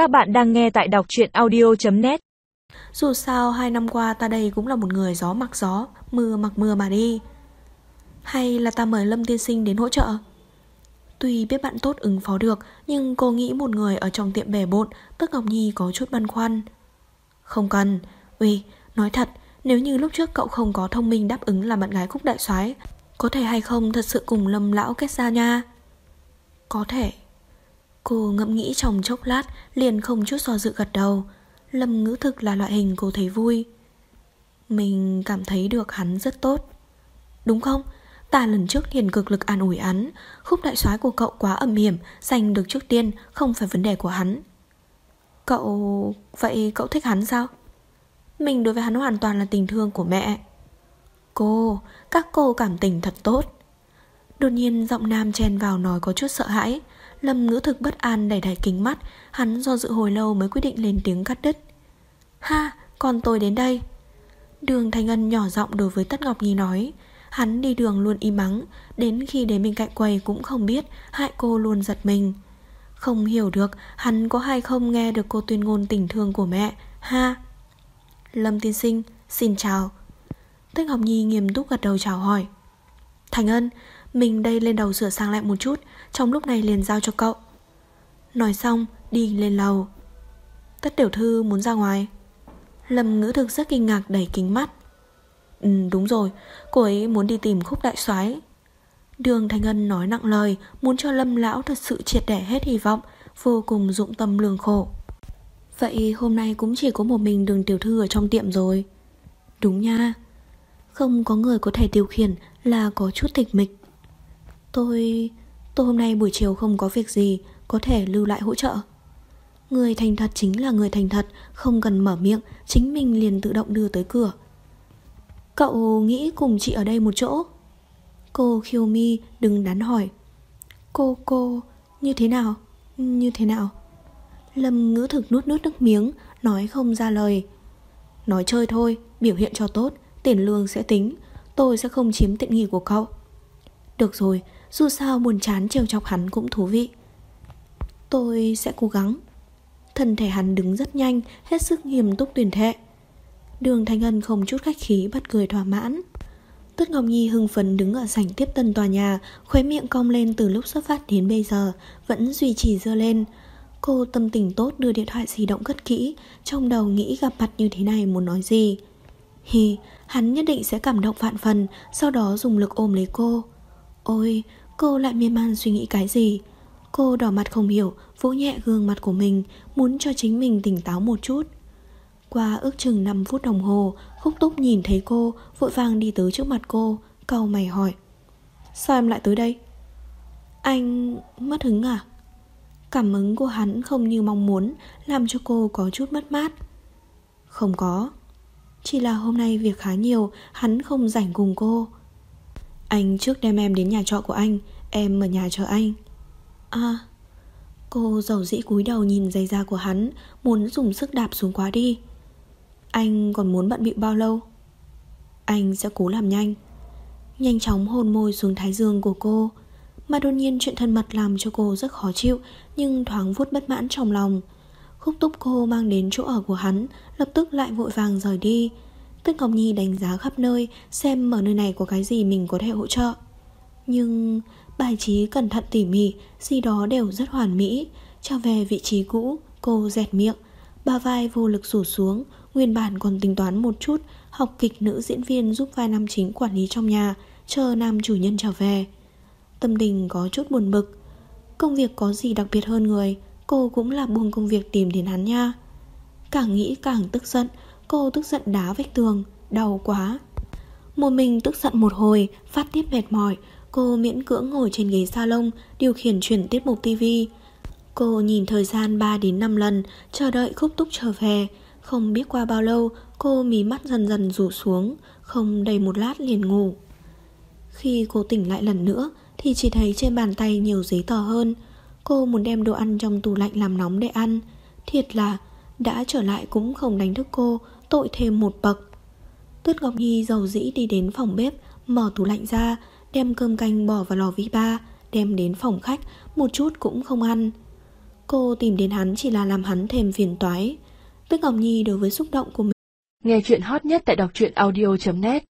Các bạn đang nghe tại đọc truyện audio.net Dù sao hai năm qua ta đây cũng là một người gió mặc gió Mưa mặc mưa mà đi. Hay là ta mời Lâm Tiên Sinh đến hỗ trợ? Tuy biết bạn tốt ứng phó được Nhưng cô nghĩ một người ở trong tiệm bể bộn Tức Ngọc Nhi có chút băn khoăn. Không cần. Uy, nói thật Nếu như lúc trước cậu không có thông minh đáp ứng là bạn gái khúc đại soái Có thể hay không thật sự cùng Lâm Lão kết ra nha? Có thể. Cô ngẫm nghĩ trong chốc lát Liền không chút do dự gật đầu. Lâm ngữ thực là loại hình cô thấy vui. Mình cảm thấy được hắn rất tốt. Đúng không? Ta lần trước liền cực lực an ủi hắn. Khúc đại soái của cậu quá ẩm hiểm Giành được trước tiên không phải vấn đề của hắn. Cậu... Vậy cậu thích hắn sao? Mình đối với hắn hoàn toàn là tình thương của mẹ. Cô, các cô cảm tình thật tốt. Đột nhiên giọng nam chen vào nói có chút sợ hãi. Lâm ngữ thực bất an đẩy đẩy kính mắt Hắn do dự hồi lâu mới quyết định lên tiếng cắt đứt. Ha, còn tôi đến đây. Đường thành Ân nhỏ giọng đối với Tất Ngọc Nhi nói. Hắn đi đường luôn im mắng Đến khi đến bên cạnh quầy cũng không biết Hại cô luôn giật mình. Không hiểu được hắn có hay không nghe được cô tuyên ngôn tình thương của mẹ. Ha. Lâm tiên sinh, xin chào. Tất Ngọc Nhi nghiêm túc gật đầu chào hỏi. Thành Ân mình đây lên đầu sửa sang lại một chút, Trong lúc này liền giao cho cậu. Nói xong, đi lên lầu. Tất tiểu thư muốn ra ngoài. Lâm ngữ thực rất kinh ngạc đẩy kính mắt. Ừ đúng rồi, Cô ấy muốn đi tìm khúc đại soái. Đường Thanh Ân nói nặng lời, Muốn cho Lâm lão thật sự triệt để hết hy vọng, Vô cùng dụng tâm lường khổ. Vậy hôm nay cũng chỉ có một mình đường tiểu thư ở trong tiệm rồi. Đúng nha. Không có người có thể điều khiển là có chút tịch mịch. Tôi... tôi hôm nay buổi chiều không có việc gì, Có thể lưu lại hỗ trợ. Người thành thật chính là người thành thật, Không cần mở miệng, Chính mình liền tự động đưa tới cửa. Cậu nghĩ cùng chị ở đây một chỗ? Cô khiêu mi đừng đắn hỏi. Cô cô, Như thế nào? Như thế nào? Lâm ngữ thực nuốt nuốt nước miếng, Nói không ra lời. Nói chơi thôi, Biểu hiện cho tốt, Tiền lương sẽ tính, Tôi sẽ không chiếm tiện nghi của cậu. Được rồi Dù sao buồn chán trêu chọc hắn cũng thú vị. Tôi sẽ cố gắng. Thân thể hắn đứng rất nhanh Hết sức nghiêm túc tuyển thệ. Đường Thanh Ân không chút khách khí Bắt cười thỏa mãn. Tất Ngọc Nhi hưng phấn đứng ở sảnh tiếp tân tòa nhà Khuấy miệng cong lên từ lúc xuất phát đến bây giờ Vẫn duy trì dơ lên. Cô tâm tình tốt đưa điện thoại di động cất kỹ Trong đầu nghĩ gặp mặt như thế này muốn nói gì. Hi, hắn nhất định sẽ cảm động vạn phần Sau đó dùng lực ôm lấy cô. Ôi, cô lại miên man suy nghĩ cái gì? Cô đỏ mặt không hiểu Vỗ nhẹ gương mặt của mình Muốn cho chính mình tỉnh táo một chút. Qua ước chừng 5 phút đồng hồ Khúc túc nhìn thấy cô Vội vàng đi tới trước mặt cô Cầu mày hỏi. Sao em lại tới đây? Anh mất hứng à? Cảm ứng của hắn không như mong muốn Làm cho cô có chút mất mát. Không có. Chỉ là hôm nay việc khá nhiều Hắn không rảnh cùng cô. Anh trước đem em đến nhà trọ của anh, Em ở nhà chờ anh. À Cô giàu dĩ cúi đầu nhìn giày da của hắn, Muốn dùng sức đạp xuống quá đi. Anh còn muốn bận bịu bao lâu? Anh sẽ cố làm nhanh. Nhanh chóng hôn môi xuống thái dương của cô. Mà đột nhiên chuyện thân mật làm cho cô rất khó chịu, Nhưng thoáng vuốt bất mãn trong lòng. Khúc túc cô mang đến chỗ ở của hắn, Lập tức lại vội vàng rời đi. Tức Ngọc Nhi đánh giá khắp nơi, Xem ở nơi này có cái gì mình có thể hỗ trợ. Nhưng bài trí cẩn thận tỉ mỉ, Gì đó đều rất hoàn mỹ. Trở về vị trí cũ, Cô dẹt miệng. Ba vai vô lực rủ xuống, Nguyên bản còn tính toán một chút, Học kịch nữ diễn viên giúp vai nam chính quản lý trong nhà, Chờ nam chủ nhân trở về. Tâm tình có chút buồn bực. Công việc có gì đặc biệt hơn người? Cô cũng là buông công việc tìm đến hắn nha. Càng nghĩ càng tức giận Cô tức giận đá vách tường, Đau quá. Một mình tức giận một hồi, Phát tiếp mệt mỏi, Cô miễn cưỡng ngồi trên ghế salon, Điều khiển chuyển tiết mục tivi Cô nhìn thời gian 3 đến 5 lần, Chờ đợi khúc túc trở về. Không biết qua bao lâu, Cô mí mắt dần dần rủ xuống, Không đầy một lát liền ngủ. Khi cô tỉnh lại lần nữa, Thì chỉ thấy trên bàn tay nhiều giấy tờ hơn. Cô muốn đem đồ ăn trong tủ lạnh làm nóng để ăn. Thiệt là, Đã trở lại cũng không đánh thức cô Tội thêm một bậc. Tuyết Ngọc Nhi giàu dĩ đi đến phòng bếp, Mở tủ lạnh ra, Đem cơm canh bỏ vào lò vi ba, Đem đến phòng khách, Một chút cũng không ăn. Cô tìm đến hắn chỉ là làm hắn thêm phiền toái. Tuyết Ngọc Nhi đối với xúc động của mình. Nghe chuyện hot nhất tại đọc truyện audio.net